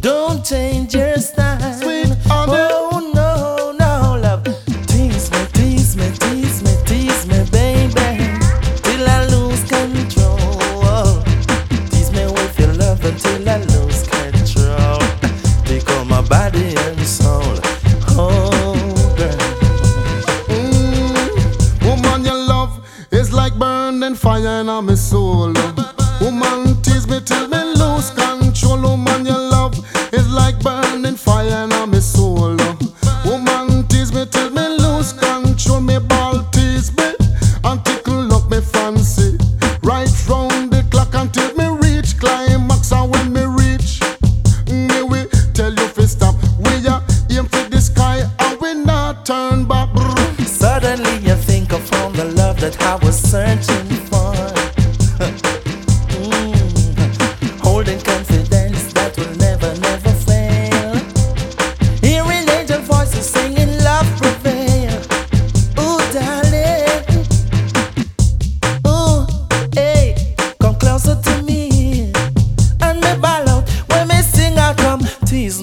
don't change your style. Sweet honey. Oh no, no, love. Tease me, tease me, tease me, tease me, baby, till I lose control. Tease me with your love until I lose control. Take all my body and soul. Oh, girl. Mm, woman, your love is like burning fire in my soul. Woman, tease me till me lose control. Woman, your fire in my soul. Woman, tease me till me lose control. Me ball tease me and tickle up me fancy. Right round the clock until me reach climax. And when me reach, me we tell you fi stop. We are aim for the sky and we not turn back. Suddenly I think I found the love that I was searching for. Mm. Holding confidence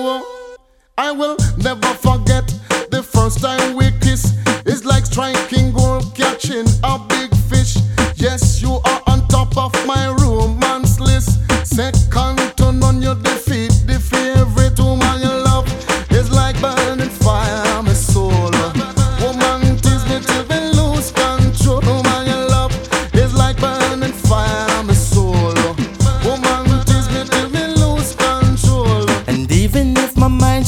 I will never forget the first time we kiss. It's like striking gold, catching a big fish. Yes, you are on top of my